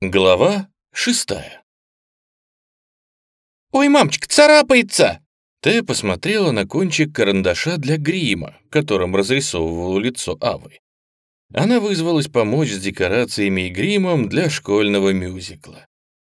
Глава шестая. «Ой, мамочка, царапается!» Тея посмотрела на кончик карандаша для грима, которым разрисовывала лицо Авы. Она вызвалась помочь с декорациями и гримом для школьного мюзикла.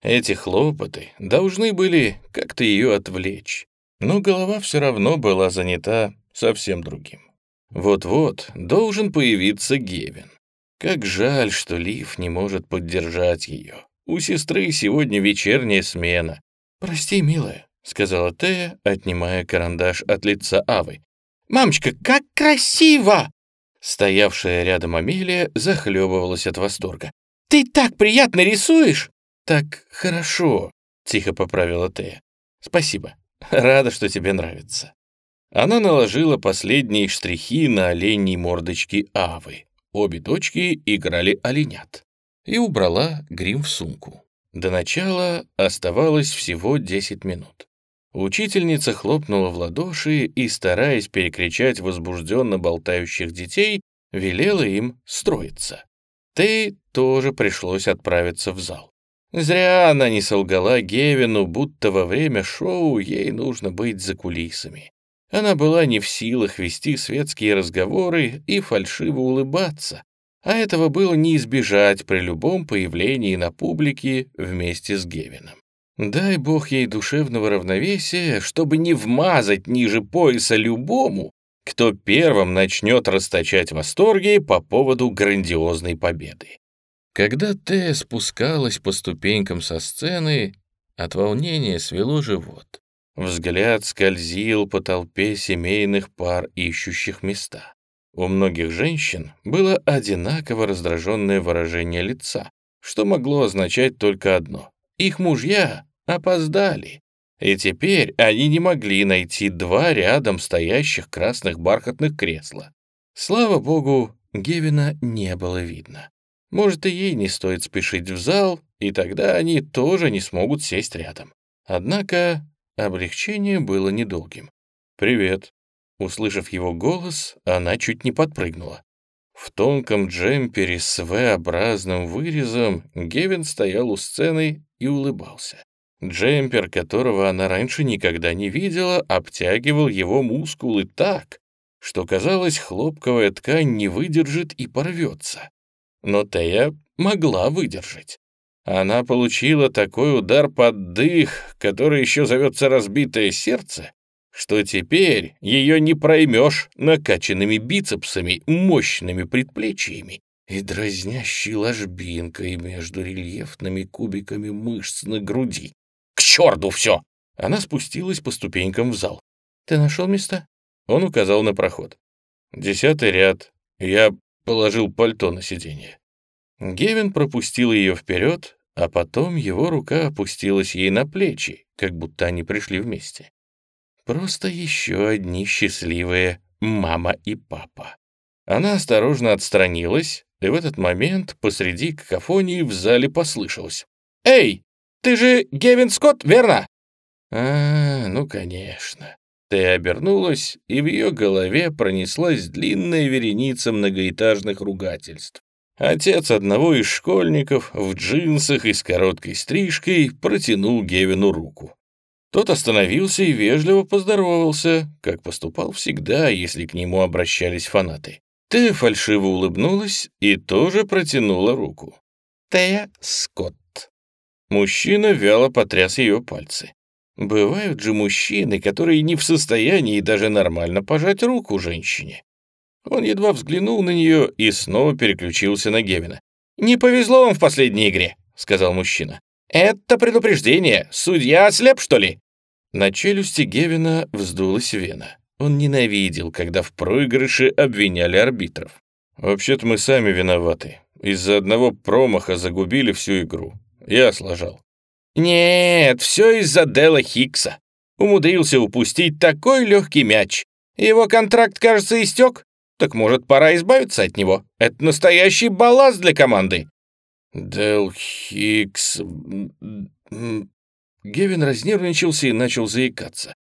Эти хлопоты должны были как-то ее отвлечь, но голова все равно была занята совсем другим. Вот-вот должен появиться Гевин. Как жаль, что Лив не может поддержать ее. У сестры сегодня вечерняя смена. «Прости, милая», — сказала Тея, отнимая карандаш от лица Авы. «Мамочка, как красиво!» Стоявшая рядом Амелия захлебывалась от восторга. «Ты так приятно рисуешь!» «Так хорошо», — тихо поправила Тея. «Спасибо. Рада, что тебе нравится». Она наложила последние штрихи на оленьей мордочки Авы. Обе дочки играли оленят. И убрала грим в сумку. До начала оставалось всего 10 минут. Учительница хлопнула в ладоши и, стараясь перекричать возбужденно болтающих детей, велела им строиться. Тей тоже пришлось отправиться в зал. Зря она не солгала Гевину, будто во время шоу ей нужно быть за кулисами. Она была не в силах вести светские разговоры и фальшиво улыбаться, а этого было не избежать при любом появлении на публике вместе с Гевином. Дай бог ей душевного равновесия, чтобы не вмазать ниже пояса любому, кто первым начнет расточать восторги по поводу грандиозной победы. Когда Тея спускалась по ступенькам со сцены, от волнения свело живот. Взгляд скользил по толпе семейных пар, ищущих места. У многих женщин было одинаково раздраженное выражение лица, что могло означать только одно — их мужья опоздали. И теперь они не могли найти два рядом стоящих красных бархатных кресла. Слава богу, Гевина не было видно. Может, и ей не стоит спешить в зал, и тогда они тоже не смогут сесть рядом. Однако Облегчение было недолгим. «Привет». Услышав его голос, она чуть не подпрыгнула. В тонком джемпере с V-образным вырезом Гевин стоял у сцены и улыбался. Джемпер, которого она раньше никогда не видела, обтягивал его мускулы так, что, казалось, хлопковая ткань не выдержит и порвется. Но Тея могла выдержать. Она получила такой удар под дых, который еще зовется разбитое сердце, что теперь ее не проймешь накачанными бицепсами, мощными предплечьями и дразнящей ложбинкой между рельефными кубиками мышц на груди. «К черту все!» Она спустилась по ступенькам в зал. «Ты нашел место?» Он указал на проход. «Десятый ряд. Я положил пальто на сиденье». Гевин пропустил ее вперед, а потом его рука опустилась ей на плечи, как будто они пришли вместе. Просто еще одни счастливые мама и папа. Она осторожно отстранилась, и в этот момент посреди какофонии в зале послышалось. «Эй, ты же Гевин Скотт, верно?» «А, ну, конечно». Ты обернулась, и в ее голове пронеслась длинная вереница многоэтажных ругательств. Отец одного из школьников в джинсах и с короткой стрижкой протянул Гевину руку. Тот остановился и вежливо поздоровался, как поступал всегда, если к нему обращались фанаты. Тея фальшиво улыбнулась и тоже протянула руку. Тея Скотт. Мужчина вяло потряс ее пальцы. Бывают же мужчины, которые не в состоянии даже нормально пожать руку женщине. Он едва взглянул на нее и снова переключился на Гевина. «Не повезло вам в последней игре», — сказал мужчина. «Это предупреждение. Судья ослеп, что ли?» На челюсти Гевина вздулась вена. Он ненавидел, когда в проигрыше обвиняли арбитров. «Вообще-то мы сами виноваты. Из-за одного промаха загубили всю игру. Я сложал». «Нет, все из-за Дела Хикса. Умудрился упустить такой легкий мяч. Его контракт, кажется, истек. Так может, пора избавиться от него? Это настоящий балласт для команды. Дел Хикс... Гевин разнервничался и начал заикаться.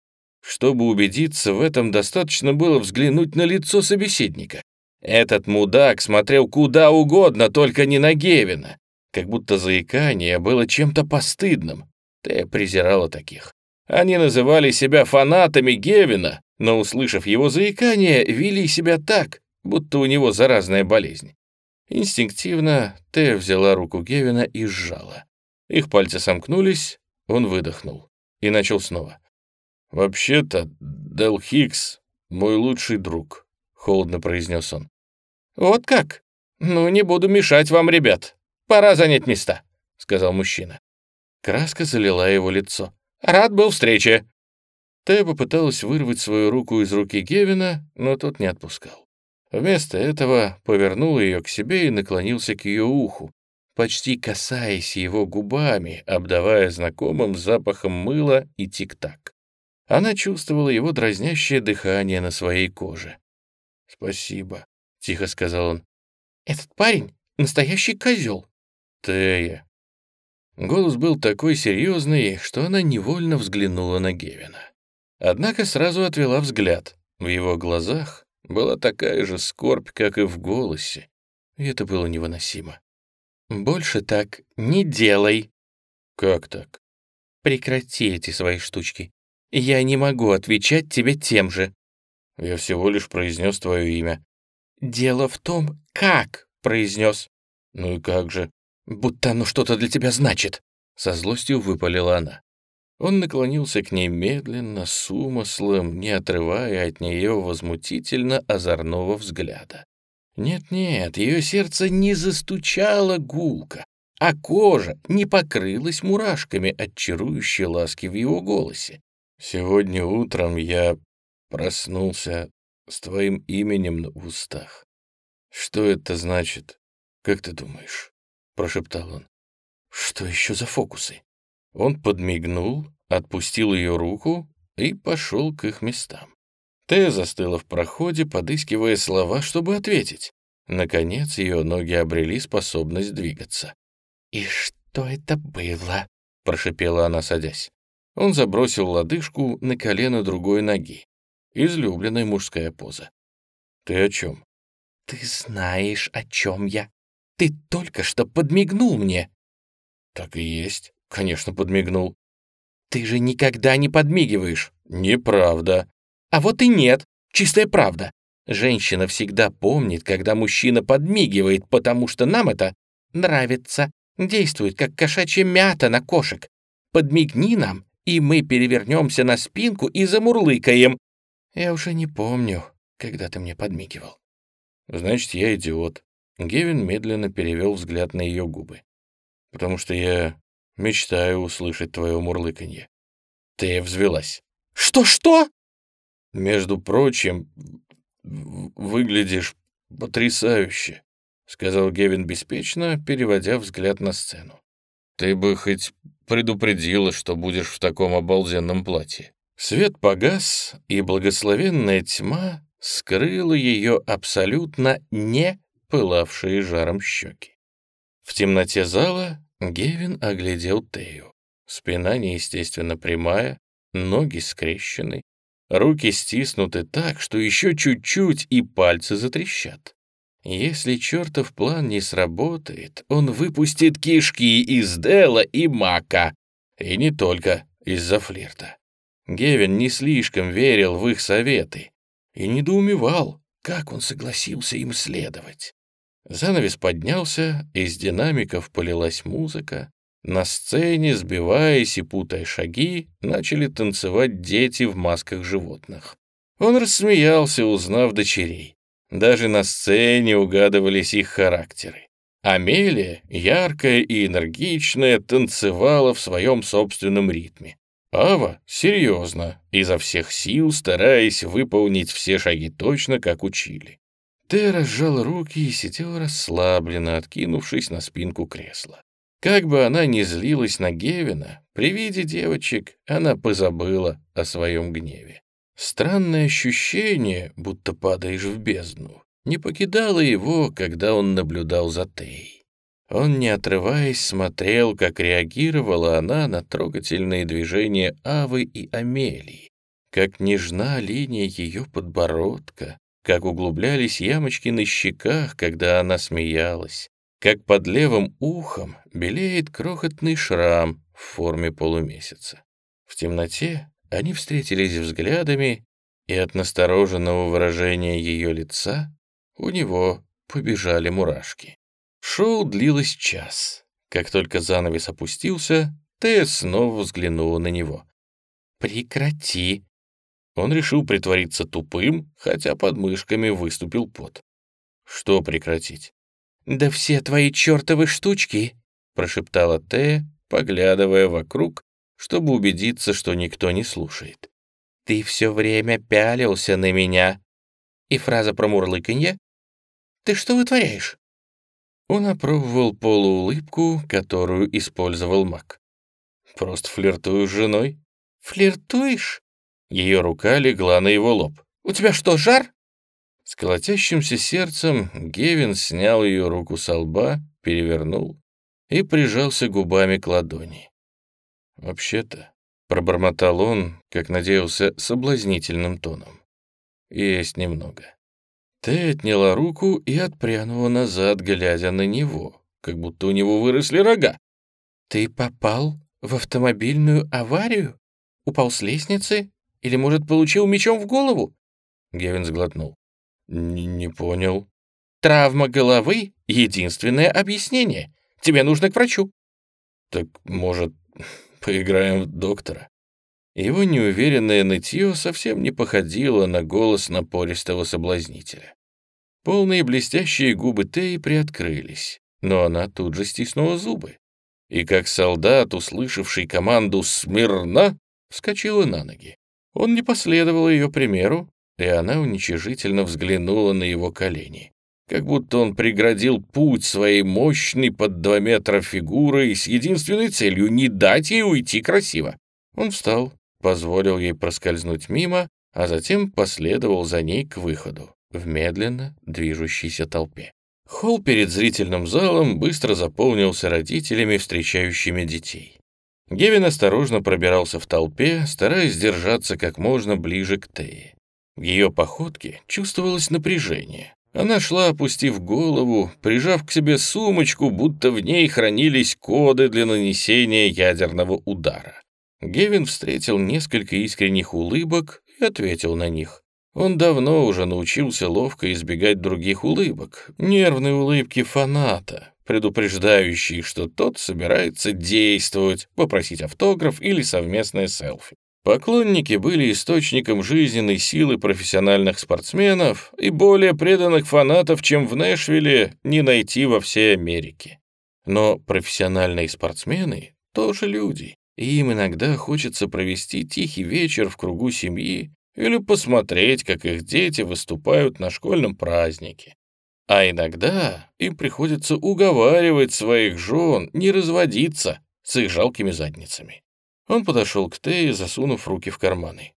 Чтобы убедиться в этом, достаточно было взглянуть на лицо собеседника. Этот мудак смотрел куда угодно, только не на Гевина. как будто заикание было чем-то постыдным. Тея презирала таких. Они называли себя фанатами Гевина, но, услышав его заикание, вели себя так, будто у него заразная болезнь. Инстинктивно Тея взяла руку Гевина и сжала. Их пальцы сомкнулись, он выдохнул и начал снова. «Вообще-то, Дел Хикс — мой лучший друг», — холодно произнес он. «Вот как? Ну, не буду мешать вам, ребят. Пора занять места», — сказал мужчина. Краска залила его лицо. «Рад был встрече». Тея попыталась вырвать свою руку из руки Гевина, но тот не отпускал. Вместо этого повернул ее к себе и наклонился к ее уху, почти касаясь его губами, обдавая знакомым запахом мыла и тик-так. Она чувствовала его дразнящее дыхание на своей коже. «Спасибо», — тихо сказал он. «Этот парень — настоящий козел». «Тея». Голос был такой серьезный, что она невольно взглянула на Гевина. Однако сразу отвела взгляд. В его глазах была такая же скорбь, как и в голосе, и это было невыносимо. «Больше так не делай». «Как так?» «Прекрати эти свои штучки. Я не могу отвечать тебе тем же». «Я всего лишь произнес твое имя». «Дело в том, как произнес». «Ну и как же?» «Будто оно что-то для тебя значит», — со злостью выпалила она. Он наклонился к ней медленно, с умыслом, не отрывая от нее возмутительно озорного взгляда. Нет-нет, ее сердце не застучало гулко, а кожа не покрылась мурашками от чарующей ласки в его голосе. «Сегодня утром я проснулся с твоим именем в устах. Что это значит, как ты думаешь?» — прошептал он. «Что еще за фокусы?» Он подмигнул, отпустил ее руку и пошел к их местам. Тея застыла в проходе, подыскивая слова, чтобы ответить. Наконец ее ноги обрели способность двигаться. «И что это было?» — прошипела она, садясь. Он забросил лодыжку на колено другой ноги. Излюбленная мужская поза. «Ты о чем?» «Ты знаешь, о чем я. Ты только что подмигнул мне». «Так и есть. Конечно, подмигнул. Ты же никогда не подмигиваешь. Неправда. А вот и нет. Чистая правда. Женщина всегда помнит, когда мужчина подмигивает, потому что нам это нравится. Действует, как кошачья мята на кошек. Подмигни нам, и мы перевернемся на спинку и замурлыкаем. Я уже не помню, когда ты мне подмигивал. Значит, я идиот. Гевин медленно перевел взгляд на ее губы. Потому что я Мечтаю услышать твое мурлыканье. Ты взвелась. Что-что? Между прочим, выглядишь потрясающе, сказал Гевин беспечно, переводя взгляд на сцену. Ты бы хоть предупредила, что будешь в таком обалденном платье. Свет погас, и благословенная тьма скрыла ее абсолютно не пылавшие жаром щеки. В темноте зала Гевин оглядел Тею. Спина неестественно прямая, ноги скрещены, руки стиснуты так, что еще чуть-чуть и пальцы затрещат. Если чертов план не сработает, он выпустит кишки из Дела и Мака. И не только из-за флирта. Гевин не слишком верил в их советы и недоумевал, как он согласился им следовать. Занавес поднялся, из динамиков полилась музыка. На сцене, сбиваясь и путая шаги, начали танцевать дети в масках животных. Он рассмеялся, узнав дочерей. Даже на сцене угадывались их характеры. Амелия, яркая и энергичная, танцевала в своем собственном ритме. Ава серьезно, изо всех сил стараясь выполнить все шаги точно, как учили. Тэ разжал руки и сидел расслабленно, откинувшись на спинку кресла. Как бы она ни злилась на Гевина, при виде девочек она позабыла о своем гневе. Странное ощущение, будто падаешь в бездну, не покидало его, когда он наблюдал за Тей. Он, не отрываясь, смотрел, как реагировала она на трогательные движения Авы и Амелии, как нежна линия ее подбородка, как углублялись ямочки на щеках, когда она смеялась, как под левым ухом белеет крохотный шрам в форме полумесяца. В темноте они встретились взглядами, и от настороженного выражения ее лица у него побежали мурашки. Шоу длилось час. Как только занавес опустился, Тея снова взглянула на него. «Прекрати!» Он решил притвориться тупым, хотя под мышками выступил пот. «Что прекратить?» «Да все твои чертовы штучки!» — прошептала Тея, поглядывая вокруг, чтобы убедиться, что никто не слушает. «Ты все время пялился на меня!» И фраза про мурлыканье «Ты что вытворяешь?» Он опробовал полуулыбку, которую использовал маг. «Просто флиртую с женой». «Флиртуешь?» Ее рука легла на его лоб. «У тебя что, жар?» С колотящимся сердцем Гевин снял ее руку со лба, перевернул и прижался губами к ладони. «Вообще-то», — пробормотал он, как надеялся, соблазнительным тоном, — «есть немного». Ты отняла руку и отпрянула назад, глядя на него, как будто у него выросли рога. «Ты попал в автомобильную аварию? Упал с лестницы? Или, может, получил мечом в голову?» Гевин сглотнул. «Не, понял». «Травма головы — единственное объяснение. Тебе нужно к врачу». «Так, может, поиграем в доктора?» Его неуверенное нытье совсем не походило на голос напористого соблазнителя. Полные блестящие губы Теи приоткрылись, но она тут же стиснула зубы. И как солдат, услышавший команду «Смирно!», вскочила на ноги. Он не последовал ее примеру, и она уничижительно взглянула на его колени, как будто он преградил путь своей мощной под два метра фигурой с единственной целью не дать ей уйти красиво. Он встал, позволил ей проскользнуть мимо, а затем последовал за ней к выходу, в медленно движущейся толпе. Холл перед зрительным залом быстро заполнился родителями, встречающими детей. Гевин осторожно пробирался в толпе, стараясь держаться как можно ближе к Тее. В ее походке чувствовалось напряжение. Она шла, опустив голову, прижав к себе сумочку, будто в ней хранились коды для нанесения ядерного удара. Гевин встретил несколько искренних улыбок и ответил на них. Он давно уже научился ловко избегать других улыбок, нервные улыбки фаната, предупреждающие, что тот собирается действовать, попросить автограф или совместное селфи. Поклонники были источником жизненной силы профессиональных спортсменов и более преданных фанатов, чем в Нэшвилле, не найти во всей Америке. Но профессиональные спортсмены тоже люди и им иногда хочется провести тихий вечер в кругу семьи или посмотреть, как их дети выступают на школьном празднике. А иногда им приходится уговаривать своих жен не разводиться с их жалкими задницами. Он подошел к Тее, засунув руки в карманы.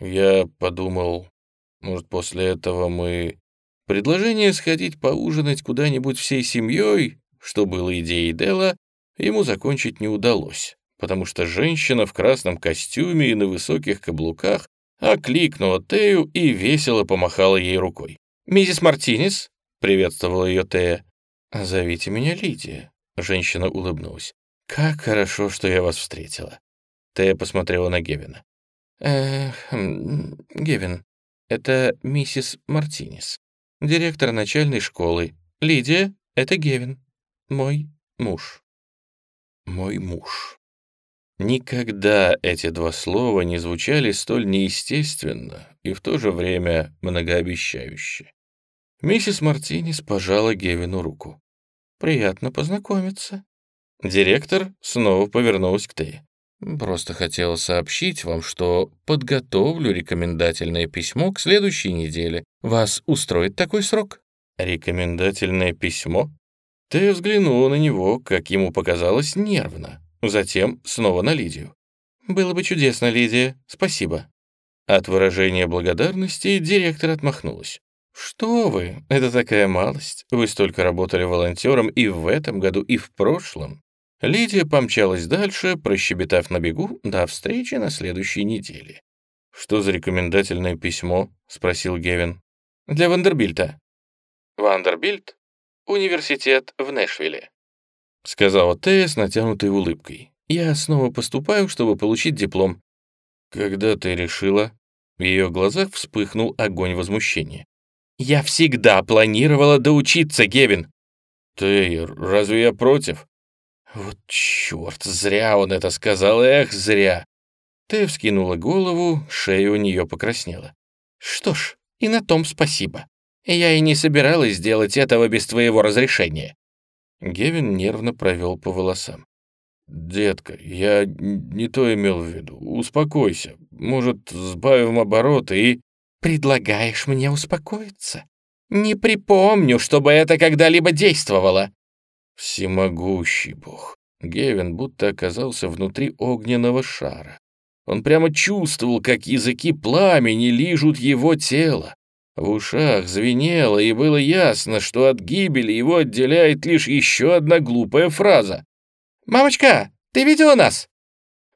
Я подумал, может, после этого мы... Предложение сходить поужинать куда-нибудь всей семьей, что было идеей Дела, ему закончить не удалось потому что женщина в красном костюме и на высоких каблуках окликнула Тею и весело помахала ей рукой. «Миссис Мартинес?» — приветствовала ее Тея. «Зовите меня Лидия», — женщина улыбнулась. «Как хорошо, что я вас встретила». Тея посмотрела на Гевина. «Эх, Гевин, это миссис Мартинес, директор начальной школы. Лидия — это Гевин, мой муж». «Мой муж». Никогда эти два слова не звучали столь неестественно и в то же время многообещающе. Миссис Мартинес пожала Гевину руку. «Приятно познакомиться». Директор снова повернулась к Тее. «Просто хотела сообщить вам, что подготовлю рекомендательное письмо к следующей неделе. Вас устроит такой срок?» «Рекомендательное письмо?» Тея взглянула на него, как ему показалось, нервно. Затем снова на Лидию. «Было бы чудесно, Лидия, спасибо». От выражения благодарности директор отмахнулась. «Что вы, это такая малость. Вы столько работали волонтером и в этом году, и в прошлом». Лидия помчалась дальше, прощебетав на бегу до встречи на следующей неделе. «Что за рекомендательное письмо?» — спросил Гевин. «Для Вандербильта». «Вандербильт?» университет в Нэшвилле», — сказала Тея с натянутой улыбкой. «Я снова поступаю, чтобы получить диплом». «Когда ты решила?» В ее глазах вспыхнул огонь возмущения. «Я всегда планировала доучиться, Гевин!» «Ты, разве я против?» «Вот черт, зря он это сказал, эх, зря!» Ты вскинула голову, шея у нее покраснела. «Что ж, и на том спасибо. Я и не собиралась сделать этого без твоего разрешения». Гевин нервно провел по волосам. «Детка, я не то имел в виду. Успокойся. Может, сбавим обороты и...» «Предлагаешь мне успокоиться? Не припомню, чтобы это когда-либо действовало». Всемогущий бог. Гевин будто оказался внутри огненного шара. Он прямо чувствовал, как языки пламени лижут его тело. В ушах звенело, и было ясно, что от гибели его отделяет лишь еще одна глупая фраза. «Мамочка, ты видела нас?»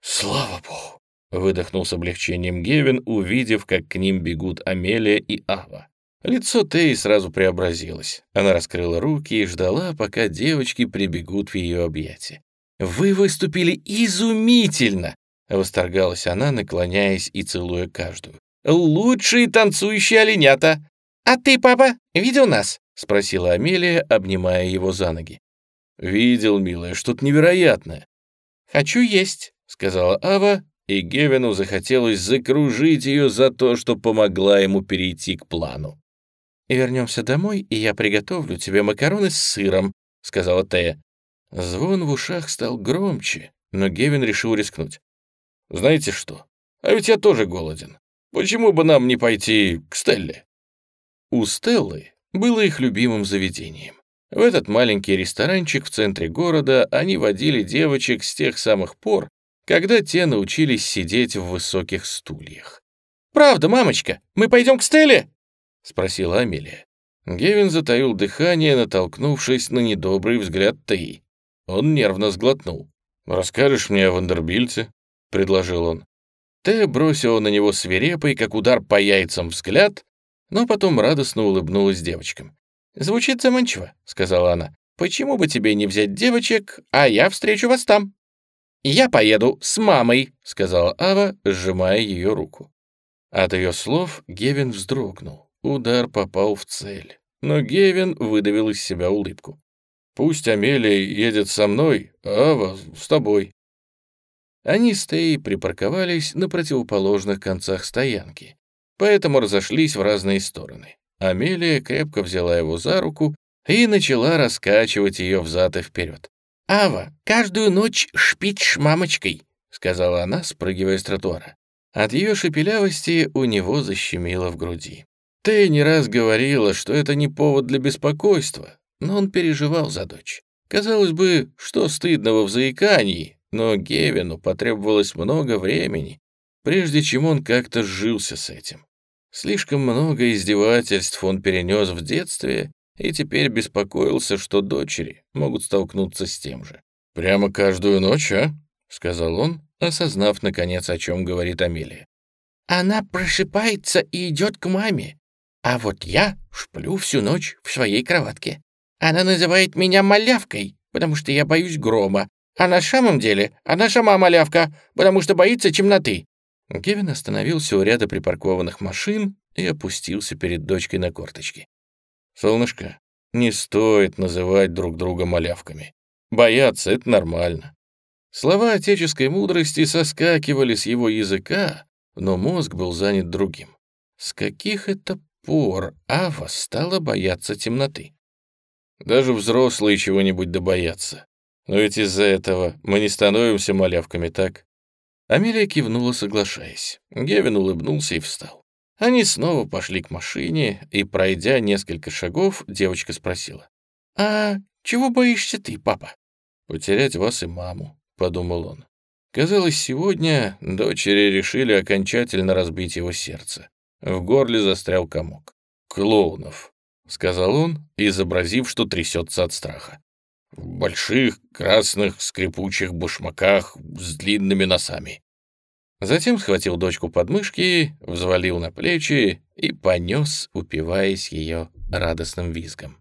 «Слава богу!» — выдохнул с облегчением Гевин, увидев, как к ним бегут Амелия и Ава. Лицо Теи сразу преобразилось. Она раскрыла руки и ждала, пока девочки прибегут в ее объятия. «Вы выступили изумительно!» — восторгалась она, наклоняясь и целуя каждую. «Лучшие танцующие оленята!» «А ты, папа, видел нас?» — спросила Амелия, обнимая его за ноги. «Видел, милая, что-то невероятное». «Хочу есть», — сказала Ава, и Гевину захотелось закружить ее за то, что помогла ему перейти к плану. «Вернемся домой, и я приготовлю тебе макароны с сыром», — сказала Тея. Звон в ушах стал громче, но Гевин решил рискнуть. «Знаете что? А ведь я тоже голоден. Почему бы нам не пойти к Стелле?» У Стеллы было их любимым заведением. В этот маленький ресторанчик в центре города они водили девочек с тех самых пор, когда те научились сидеть в высоких стульях. «Правда, мамочка, мы пойдем к Стелле?» — спросила Амелия. Гевин затаил дыхание, натолкнувшись на недобрый взгляд Теи. Он нервно сглотнул. «Расскажешь мне о Вандербильте?» — предложил он. Тея бросила на него свирепый, как удар по яйцам, взгляд, но потом радостно улыбнулась девочкам. «Звучит заманчиво», — сказала она. «Почему бы тебе не взять девочек, а я встречу вас там?» «Я поеду с мамой», — сказала Ава, сжимая ее руку. От ее слов Гевин вздрогнул. Удар попал в цель. Но Гевин выдавил из себя улыбку. «Пусть Амелия едет со мной, а Ава с тобой». Они с Теей припарковались на противоположных концах стоянки, поэтому разошлись в разные стороны. Амелия крепко взяла его за руку и начала раскачивать ее взад и вперед. «Ава, каждую ночь шпить мамочкой», — сказала она, спрыгивая с тротуара. От ее шепелявости у него защемило в груди. Ты не раз говорила, что это не повод для беспокойства, но он переживал за дочь. Казалось бы, что стыдного в заикании, но Гевину потребовалось много времени, прежде чем он как-то сжился с этим. Слишком много издевательств он перенес в детстве и теперь беспокоился, что дочери могут столкнуться с тем же. «Прямо каждую ночь, а?» — сказал он, осознав, наконец, о чем говорит Амелия. «Она прошипается и идет к маме. А вот я шплю всю ночь в своей кроватке. Она называет меня малявкой, потому что я боюсь грома. А на самом деле она сама малявка, потому что боится темноты». Кевин остановился у ряда припаркованных машин и опустился перед дочкой на корточки. «Солнышко, не стоит называть друг друга малявками. Бояться — это нормально». Слова отеческой мудрости соскакивали с его языка, но мозг был занят другим. С каких это пор Ава стала бояться темноты. Даже взрослые чего-нибудь добоятся. Но ведь из-за этого мы не становимся малявками, так? Амелия кивнула, соглашаясь. Гевин улыбнулся и встал. Они снова пошли к машине, и, пройдя несколько шагов, девочка спросила. «А чего боишься ты, папа?» «Потерять вас и маму», — подумал он. Казалось, сегодня дочери решили окончательно разбить его сердце. В горле застрял комок. «Клоунов», — сказал он, изобразив, что трясется от страха. «В больших, красных, скрипучих башмаках с длинными носами». Затем схватил дочку под мышки, взвалил на плечи и понес, упиваясь ее радостным визгом.